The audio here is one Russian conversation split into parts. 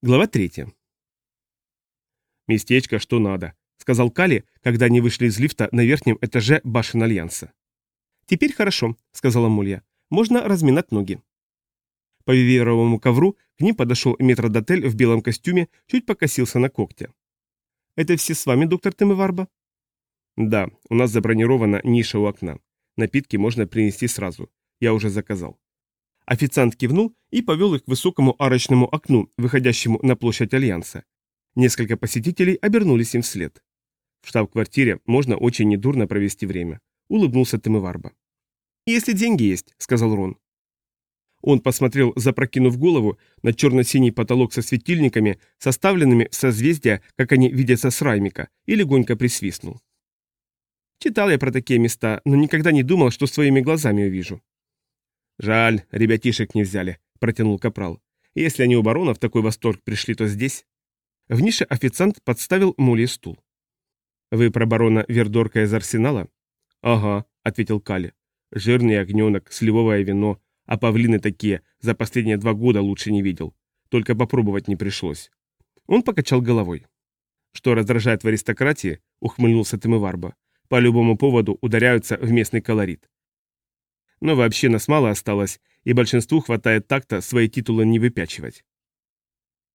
Глава 3. «Местечко, что надо», — сказал Кали, когда они вышли из лифта на верхнем этаже башен Альянса. «Теперь хорошо», — сказала Мулья. «Можно разминать ноги». По виверовому ковру к ним подошел метродотель в белом костюме, чуть покосился на когтя. «Это все с вами, доктор Темыварба?» «Да, у нас забронирована ниша у окна. Напитки можно принести сразу. Я уже заказал». Официант кивнул и повел их к высокому арочному окну, выходящему на площадь Альянса. Несколько посетителей обернулись им вслед. В штаб-квартире можно очень недурно провести время. Улыбнулся Темыварба. «Если деньги есть», — сказал Рон. Он посмотрел, запрокинув голову, на черно-синий потолок со светильниками, составленными в созвездия, как они видятся с Раймика, и легонько присвистнул. Читал я про такие места, но никогда не думал, что своими глазами увижу. «Жаль, ребятишек не взяли», — протянул Капрал. «Если они у барона в такой восторг пришли, то здесь...» В нише официант подставил Муле стул. «Вы про барона Вердорка из Арсенала?» «Ага», — ответил Кали. «Жирный огненок, сливовое вино, а павлины такие за последние два года лучше не видел. Только попробовать не пришлось». Он покачал головой. «Что раздражает в аристократии?» — ухмыльнулся Тымыварба. «По любому поводу ударяются в местный колорит. Но вообще нас мало осталось, и большинству хватает такта свои титулы не выпячивать.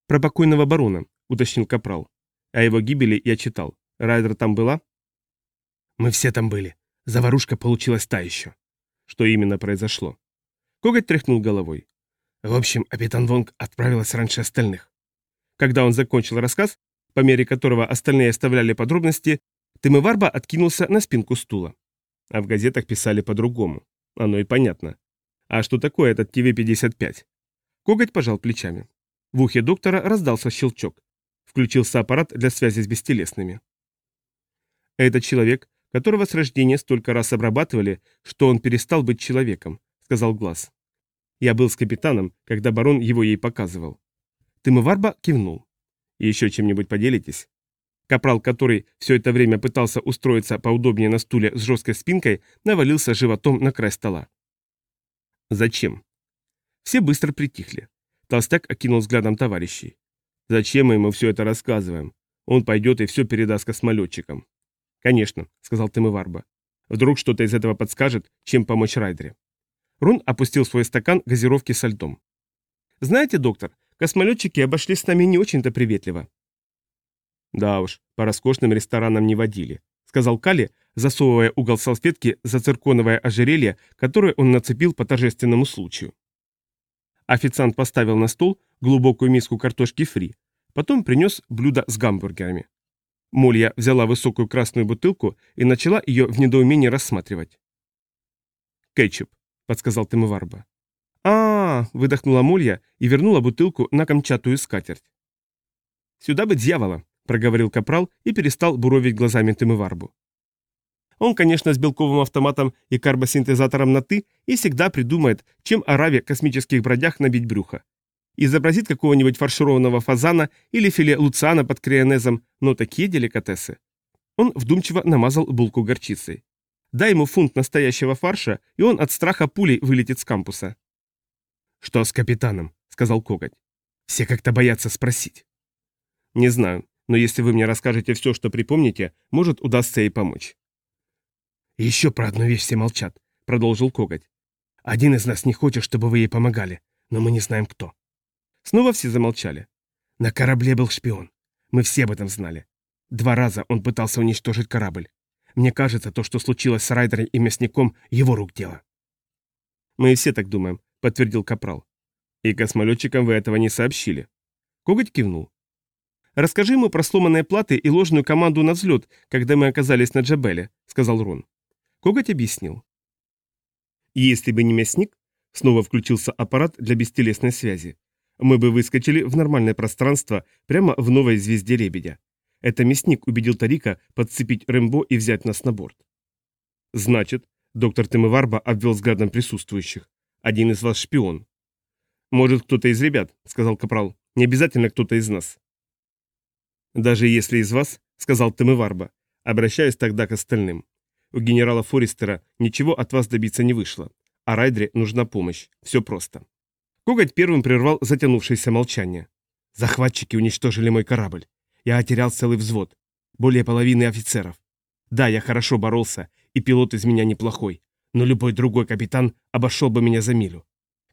«Про покойного барона», — уточнил Капрал. «О его гибели я читал. Райдер там была?» «Мы все там были. Заварушка получилась та еще». Что именно произошло? Коготь тряхнул головой. В общем, Апитан Вонг отправилась раньше остальных. Когда он закончил рассказ, по мере которого остальные оставляли подробности, Тымыварба откинулся на спинку стула. А в газетах писали по-другому. Оно и понятно. А что такое этот ТВ-55? Коготь пожал плечами. В ухе доктора раздался щелчок. Включился аппарат для связи с бестелесными. Это человек, которого с рождения столько раз обрабатывали, что он перестал быть человеком, сказал Глаз. Я был с капитаном, когда барон его ей показывал. Тымыварба кивнул. Еще чем-нибудь поделитесь? Капрал, который все это время пытался устроиться поудобнее на стуле с жесткой спинкой, навалился животом на край стола. «Зачем?» Все быстро притихли. Толстяк окинул взглядом товарищей. «Зачем мы ему все это рассказываем? Он пойдет и все передаст космолетчикам». «Конечно», — сказал Тымыварба. «Вдруг что-то из этого подскажет, чем помочь Райдере». Рун опустил свой стакан газировки со льдом. «Знаете, доктор, космолетчики обошли с нами не очень-то приветливо. «Да уж, по роскошным ресторанам не водили», — сказал Кали, засовывая угол салфетки за цирконовое ожерелье, которое он нацепил по торжественному случаю. Официант поставил на стол глубокую миску картошки фри, потом принес блюдо с гамбургерами. Молья взяла высокую красную бутылку и начала ее в недоумении рассматривать. «Кетчуп», — подсказал Тимыварба. а, -а, -а выдохнула Молья и вернула бутылку на камчатую скатерть. «Сюда бы дьявола», — проговорил Капрал и перестал буровить глазами Тымыварбу. Он, конечно, с белковым автоматом и карбосинтезатором на «ты» и всегда придумает, чем Араве космических бродях набить брюхо. Изобразит какого-нибудь фаршированного фазана или филе луциана под крионезом, но такие деликатесы. Он вдумчиво намазал булку горчицей. Дай ему фунт настоящего фарша, и он от страха пулей вылетит с кампуса. «Что с капитаном?» — сказал Коготь. «Все как-то боятся спросить». «Не знаю но если вы мне расскажете все, что припомните, может, удастся ей помочь». «Еще про одну вещь все молчат», — продолжил Коготь. «Один из нас не хочет, чтобы вы ей помогали, но мы не знаем, кто». Снова все замолчали. «На корабле был шпион. Мы все об этом знали. Два раза он пытался уничтожить корабль. Мне кажется, то, что случилось с Райдером и Мясником, его рук дело». «Мы все так думаем», — подтвердил Капрал. «И космолетчикам вы этого не сообщили». Коготь кивнул. «Расскажи ему про сломанные платы и ложную команду на взлет, когда мы оказались на Джабеле», — сказал Рон. Коготь объяснил. «Если бы не мясник», — снова включился аппарат для бестелесной связи, «мы бы выскочили в нормальное пространство прямо в новой звезде Лебедя. Это мясник убедил Тарика подцепить Рэмбо и взять нас на борт». «Значит», — доктор Темыварба обвел взглядом присутствующих, «один из вас шпион». «Может, кто-то из ребят», — сказал Капрал, — «не обязательно кто-то из нас». «Даже если из вас», — сказал Темыварба, — «обращаюсь тогда к остальным. У генерала Форестера ничего от вас добиться не вышло, а Райдре нужна помощь. Все просто». Коготь первым прервал затянувшееся молчание. Захватчики уничтожили мой корабль. Я отерял целый взвод. Более половины офицеров. Да, я хорошо боролся, и пилот из меня неплохой, но любой другой капитан обошел бы меня за милю.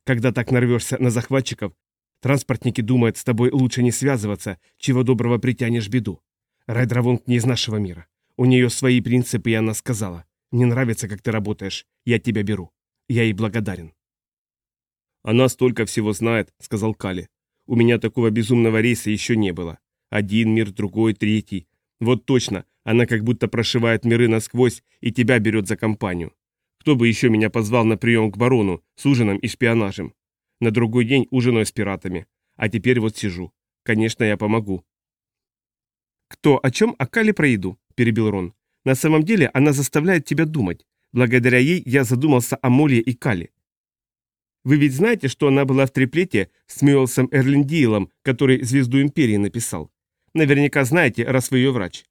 Когда так нарвешься на захватчиков, транспортники думают, с тобой лучше не связываться, чего доброго притянешь беду. Райдравонг не из нашего мира. У нее свои принципы, и она сказала, «Не нравится, как ты работаешь, я тебя беру». Я ей благодарен. «Она столько всего знает», — сказал Кали. «У меня такого безумного рейса еще не было. Один мир, другой, третий. Вот точно, она как будто прошивает миры насквозь и тебя берет за компанию. Кто бы еще меня позвал на прием к барону с ужином и шпионажем? На другой день ужинаю с пиратами. А теперь вот сижу. Конечно, я помогу. «Кто о чем, о Кали про еду?» – перебил Рон. «На самом деле она заставляет тебя думать. Благодаря ей я задумался о Моле и Кали. Вы ведь знаете, что она была в триплете с Мюэлсом Эрлиндиелом, который «Звезду Империи» написал? Наверняка знаете, раз вы ее врач.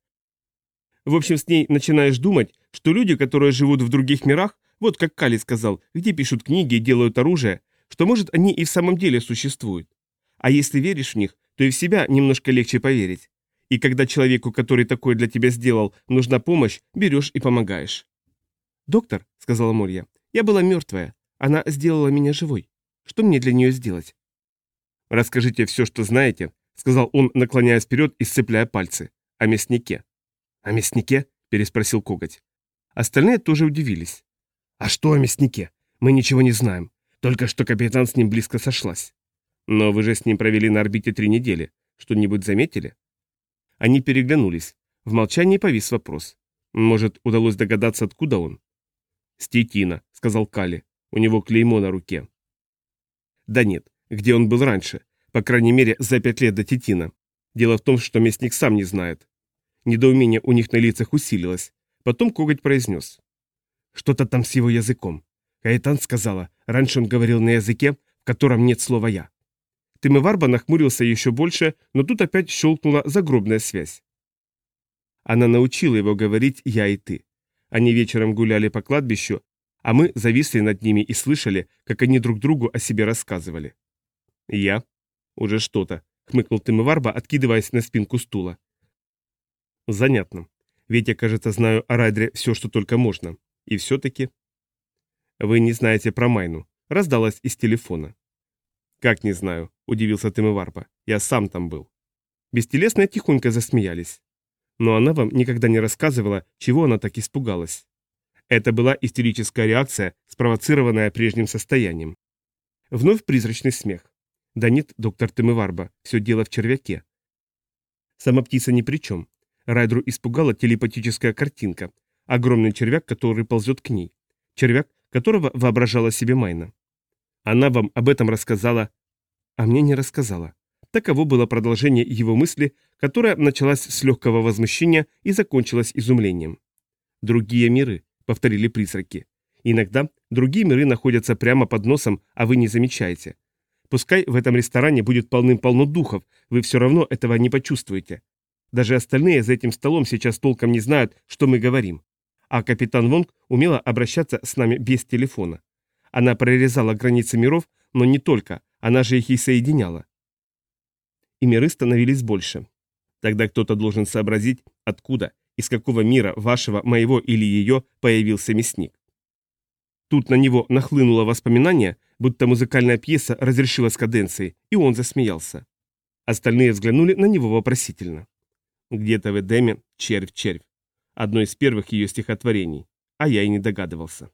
В общем, с ней начинаешь думать, что люди, которые живут в других мирах, вот как Кали сказал, где пишут книги и делают оружие, что, может, они и в самом деле существуют. А если веришь в них, то и в себя немножко легче поверить. И когда человеку, который такое для тебя сделал, нужна помощь, берешь и помогаешь. «Доктор», — сказала Молья, — «я была мертвая. Она сделала меня живой. Что мне для нее сделать?» «Расскажите все, что знаете», — сказал он, наклоняясь вперед и сцепляя пальцы. «О мяснике». «О мяснике?» — переспросил коготь. Остальные тоже удивились. «А что о мяснике? Мы ничего не знаем. Только что капитан с ним близко сошлась». «Но вы же с ним провели на орбите три недели. Что-нибудь заметили?» Они переглянулись. В молчании повис вопрос. Может, удалось догадаться, откуда он? «Стетина», — сказал Кали. «У него клеймо на руке». «Да нет, где он был раньше? По крайней мере, за пять лет до Тетина. Дело в том, что местник сам не знает». Недоумение у них на лицах усилилось. Потом коготь произнес. «Что-то там с его языком. Каэтан сказала, раньше он говорил на языке, в котором нет слова «я». Тымыварба нахмурился еще больше, но тут опять щелкнула загробная связь. Она научила его говорить «я и ты». Они вечером гуляли по кладбищу, а мы зависли над ними и слышали, как они друг другу о себе рассказывали. «Я? Уже что-то», — хмыкнул Тымыварба, откидываясь на спинку стула. «Занятно. Ведь я, кажется, знаю о Райдре все, что только можно. И все-таки...» «Вы не знаете про Майну», — раздалась из телефона. «Как не знаю?» — удивился Тымыварба. «Я сам там был». Бестелесные тихонько засмеялись но она вам никогда не рассказывала, чего она так испугалась. Это была истерическая реакция, спровоцированная прежним состоянием. Вновь призрачный смех. Да нет, доктор Темыварба, все дело в червяке. Сама птица ни при чем. Райдру испугала телепатическая картинка. Огромный червяк, который ползет к ней. Червяк, которого воображала себе Майна. Она вам об этом рассказала, а мне не рассказала. Таково было продолжение его мысли, которая началась с легкого возмущения и закончилась изумлением. «Другие миры», — повторили призраки. «Иногда другие миры находятся прямо под носом, а вы не замечаете. Пускай в этом ресторане будет полным-полно духов, вы все равно этого не почувствуете. Даже остальные за этим столом сейчас толком не знают, что мы говорим. А капитан Вонг умела обращаться с нами без телефона. Она прорезала границы миров, но не только, она же их и соединяла и миры становились больше. Тогда кто-то должен сообразить, откуда, из какого мира вашего, моего или ее появился мясник. Тут на него нахлынуло воспоминание, будто музыкальная пьеса разрешилась каденцией, и он засмеялся. Остальные взглянули на него вопросительно. Где-то в Эдеме червь-червь. Одно из первых ее стихотворений, а я и не догадывался.